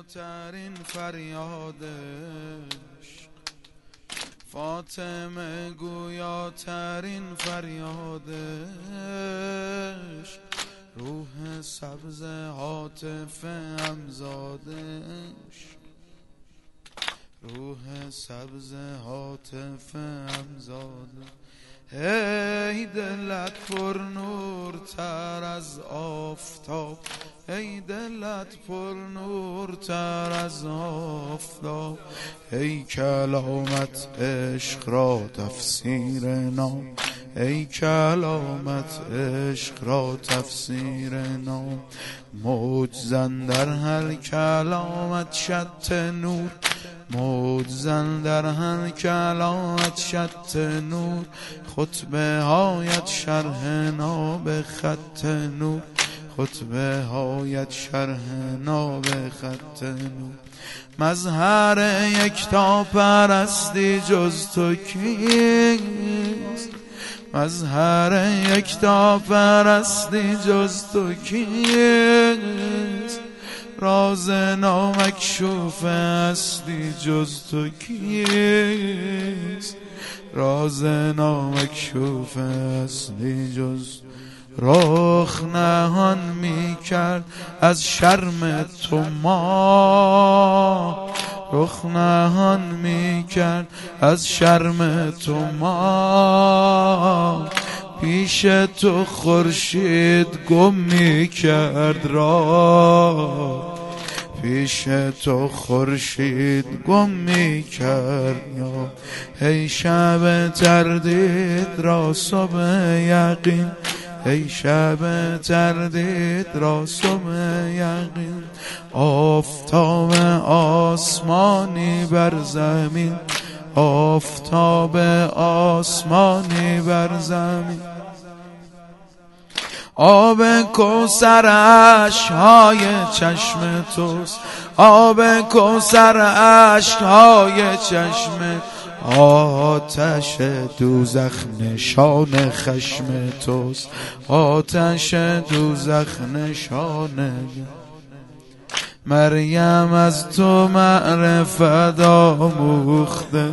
گویاترین فریادش فاطمه گویاترین فریادش روح سبز حاطف امزادش روح سبز حاطف امزادش ای دلت پر نور تر از آفتاب. ای دلت پر نور تر از آفتاب ای کلامت عشق را تفسیر نام ای کلامت عشق را تفسیر نام. موج زن در هر کلامت شت نور موج زن در هر کلامت شت نور خطبه هایت شرح ناب خط نور. خطبه هایت شرح ناب خط نور مظهر یکتا پرستی جز تو کیست؟ مظهر یکتا پرستی جز تو کیست؟ راز نامکشوف اصلی جز تو کیست؟ راز نامکشوف اصلی جز رخ نهان می کرد از شرم تو ما. رخ نهان می کرد از شرم تو ما. پیش تو خورشید گم می کرد را. پیش تو خورشید گم می کرد یا. ای شب تردید را صبح یقین ای شب تردید را صبح یقین آفتاب آسمانی بر زمین. آفتاب آسمانی بر زمین. آب کوسر های چشم توست. آب کوسر های چشم آتش دوزخ نشان خشم توست. آتش دوزخ نشان مریم از تو معرفت آموخته.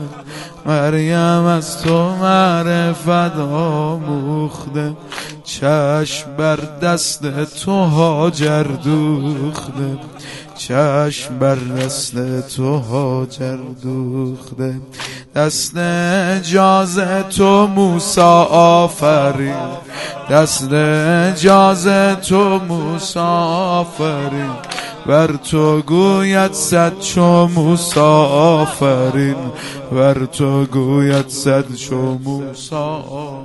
مریم از تو معرفت آموخته. چشم بر دست تو هاجر دوخته. چشم بر دست تو هاجر دوخته. دست اجازه تو موسا آفرین. دست اجازه تو موسا آفرین. بر تو گوید صد چو موسا آفرین. بر تو گوید صد چو موسا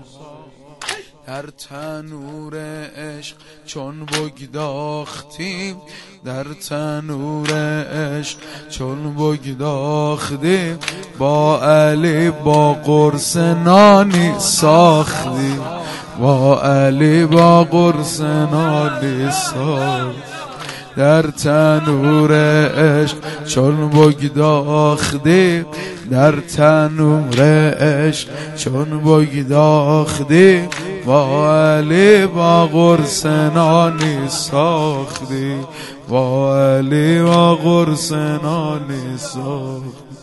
در تنور عشق چون بگداختیم در تنور عشق چون بگداختیم با علی با قرص نانی ساختیم. با علی با قرص نانی ساختیم. در تنور عشق چون بگداختی در تنور عشق چون بگداختی با علی با قرص نانی ساختی. با علی با قرص نانی ساختی.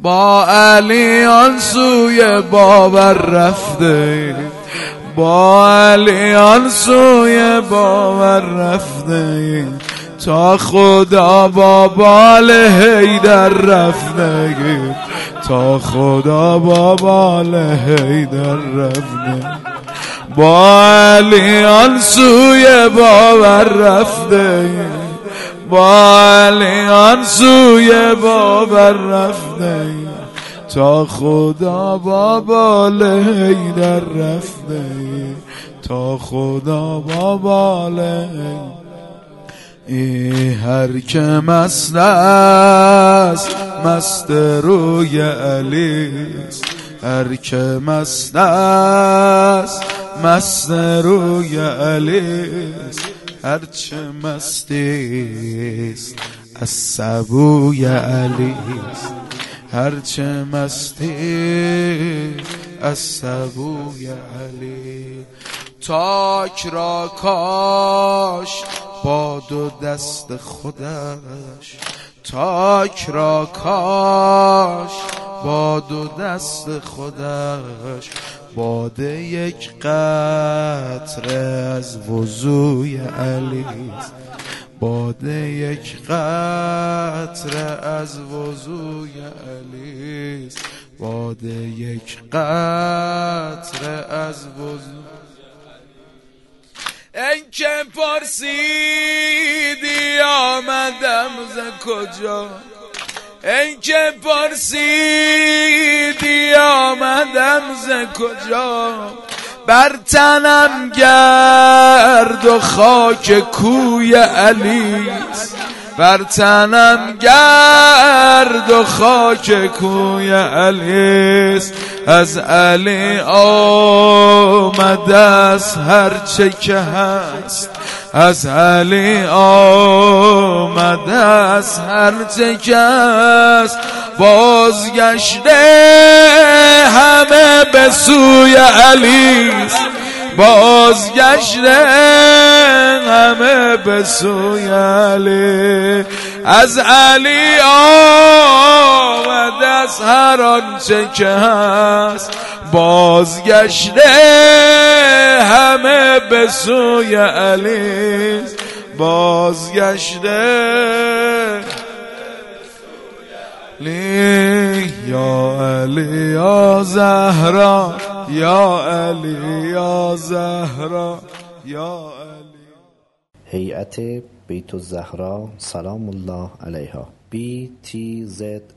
با علی آن سوی باور رفته. با علی آن سوی باور رفته. تا خدا با بال هیدر رفته. تا خدا با بال هیدر رفته. با علیان سوی باور رفته. با علیان سوی باور رفته. تا خدا با بال هیدر رفته. تا خدا با بال ای هر که مست است مست روی علیست هر که مست است مست روی علیست هر چه مستی از سبوی علیست هر چه مستی از سبوی علی تاک را کاش با دو دست خودش. تاک را کاش با دو دست خودش باده یک قطره از وضوی علی. باده یک قطره از وضوی علی. باده یک قطره از وضوی این که پرسیدی آمدم ز کجا؟ این که پرسیدی آمدم ز کجا؟ بر تنم گرد و خاک کوی علیست بر تنم گرد و خاک کوی علیست از علی آمده است هرچه که هست. از علی آمده است هرچه که هست بازگشته همه به سوی علیست بازگشته همه به سوی علی از علی آمده از هر آنچه که هست بازگشته به سوی علی بازگشته. لی یا علی یا زهرا یا علی یا زهرا یا علی. هیئت بیت الزهرا سلام الله علیها. Btzs.ir